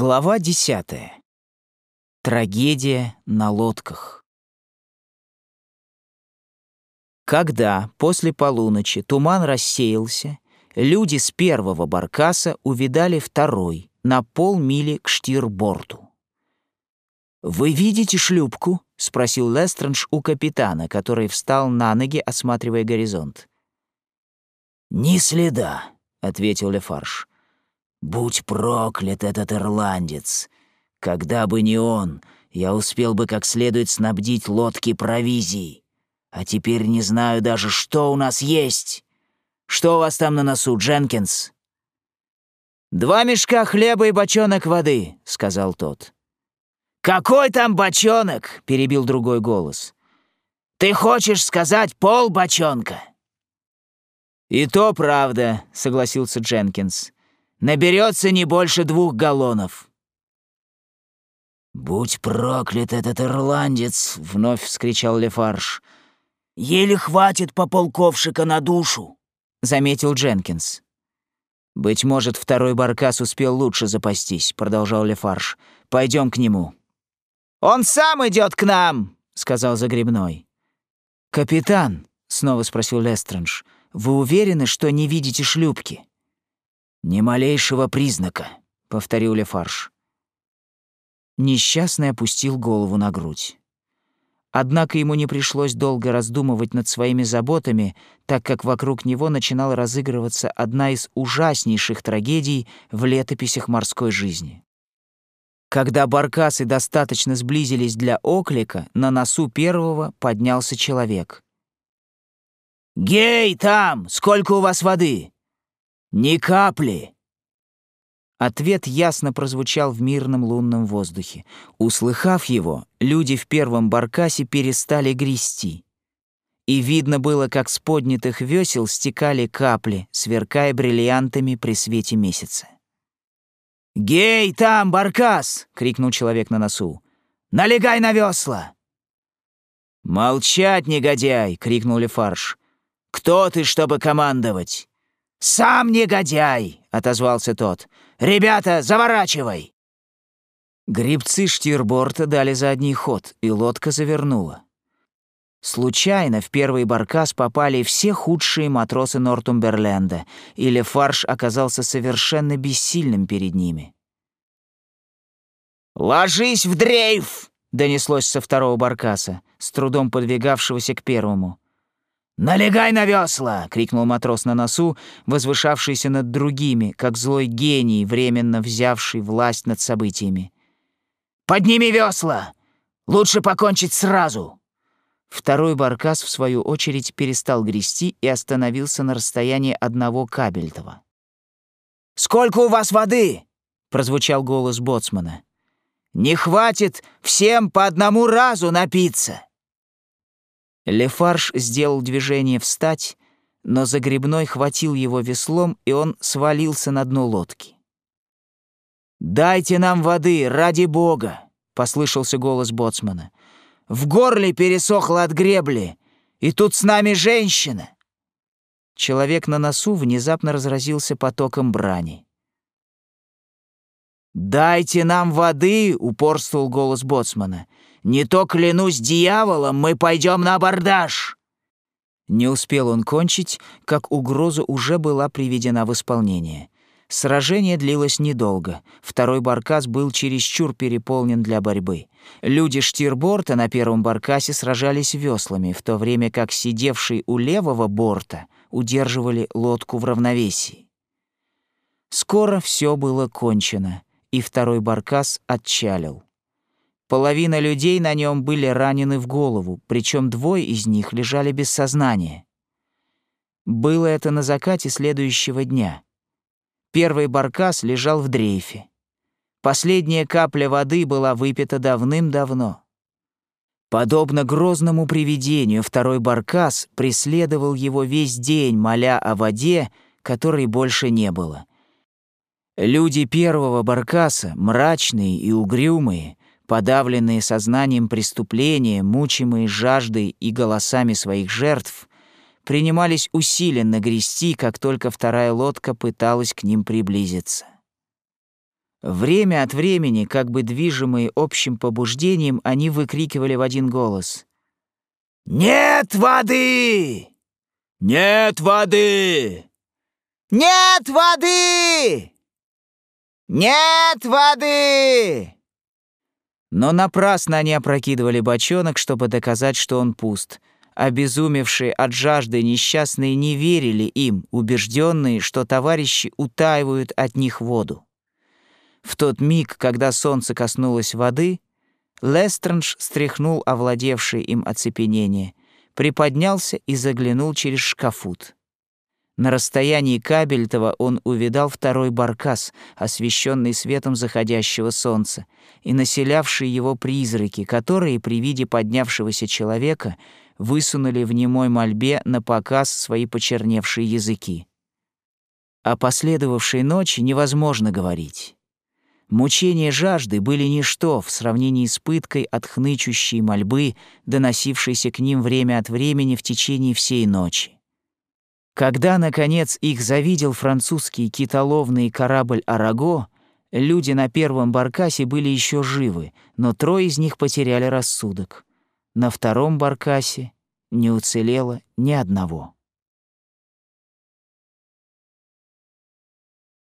Глава десятая. Трагедия на лодках. Когда после полуночи туман рассеялся, люди с первого баркаса увидали второй на полмили к штирборту. «Вы видите шлюпку?» — спросил Лестранж у капитана, который встал на ноги, осматривая горизонт. «Ни следа», — ответил Лефарж. «Будь проклят этот ирландец! Когда бы не он, я успел бы как следует снабдить лодки провизией. А теперь не знаю даже, что у нас есть. Что у вас там на носу, Дженкинс?» «Два мешка хлеба и бочонок воды», — сказал тот. «Какой там бочонок?» — перебил другой голос. «Ты хочешь сказать пол бочонка?» «И то правда», — согласился Дженкинс наберется не больше двух галлонов». «Будь проклят этот ирландец!» — вновь вскричал Лефарж. «Еле хватит по полковшика на душу!» — заметил Дженкинс. «Быть может, второй баркас успел лучше запастись», — продолжал Лефарж. Пойдем к нему». «Он сам идет к нам!» — сказал Загребной. «Капитан», — снова спросил Лестранж, — «вы уверены, что не видите шлюпки?» «Ни малейшего признака», — повторил Лефарж. Несчастный опустил голову на грудь. Однако ему не пришлось долго раздумывать над своими заботами, так как вокруг него начинала разыгрываться одна из ужаснейших трагедий в летописях морской жизни. Когда баркасы достаточно сблизились для оклика, на носу первого поднялся человек. «Гей, там! Сколько у вас воды?» «Ни капли!» Ответ ясно прозвучал в мирном лунном воздухе. Услыхав его, люди в первом баркасе перестали грести. И видно было, как с поднятых весел стекали капли, сверкая бриллиантами при свете месяца. «Гей, там, баркас!» — крикнул человек на носу. «Налегай на весла!» «Молчать, негодяй!» — крикнул Лефарж. «Кто ты, чтобы командовать?» «Сам негодяй!» — отозвался тот. «Ребята, заворачивай!» Грибцы штирборта дали задний ход, и лодка завернула. Случайно в первый баркас попали все худшие матросы Нортумберленда, или фарш оказался совершенно бессильным перед ними. «Ложись в дрейф!» — донеслось со второго баркаса, с трудом подвигавшегося к первому. «Налегай на весла!» — крикнул матрос на носу, возвышавшийся над другими, как злой гений, временно взявший власть над событиями. «Подними весла! Лучше покончить сразу!» Второй баркас, в свою очередь, перестал грести и остановился на расстоянии одного кабельтова. «Сколько у вас воды?» — прозвучал голос боцмана. «Не хватит всем по одному разу напиться!» Лефарж сделал движение встать, но Загребной хватил его веслом, и он свалился на дно лодки. «Дайте нам воды, ради бога!» — послышался голос боцмана. «В горле пересохло от гребли, и тут с нами женщина!» Человек на носу внезапно разразился потоком брани. «Дайте нам воды!» — упорствовал голос боцмана. Не то, клянусь дьяволом, мы пойдем на абордаж!» Не успел он кончить, как угроза уже была приведена в исполнение. Сражение длилось недолго. Второй баркас был чересчур переполнен для борьбы. Люди штирборта на первом баркасе сражались веслами, в то время как сидевшие у левого борта удерживали лодку в равновесии. Скоро все было кончено, и второй баркас отчалил. Половина людей на нем были ранены в голову, причем двое из них лежали без сознания. Было это на закате следующего дня. Первый баркас лежал в дрейфе. Последняя капля воды была выпита давным-давно. Подобно грозному привидению, второй баркас преследовал его весь день, моля о воде, которой больше не было. Люди первого баркаса, мрачные и угрюмые, подавленные сознанием преступления, мучимые жаждой и голосами своих жертв, принимались усиленно грести, как только вторая лодка пыталась к ним приблизиться. Время от времени, как бы движимые общим побуждением, они выкрикивали в один голос. «Нет воды! Нет воды! Нет воды! Нет воды!» Но напрасно они опрокидывали бочонок, чтобы доказать, что он пуст. Обезумевшие от жажды несчастные не верили им, убежденные, что товарищи утаивают от них воду. В тот миг, когда солнце коснулось воды, Лестранж стряхнул овладевшее им оцепенение, приподнялся и заглянул через шкафут. На расстоянии Кабельтова он увидал второй баркас, освещенный светом заходящего солнца, и населявшие его призраки, которые при виде поднявшегося человека высунули в немой мольбе на показ свои почерневшие языки. О последовавшей ночи невозможно говорить. Мучения жажды были ничто в сравнении с пыткой от хнычущей мольбы, доносившейся к ним время от времени в течение всей ночи. Когда, наконец, их завидел французский китоловный корабль «Араго», люди на первом баркасе были еще живы, но трое из них потеряли рассудок. На втором баркасе не уцелело ни одного.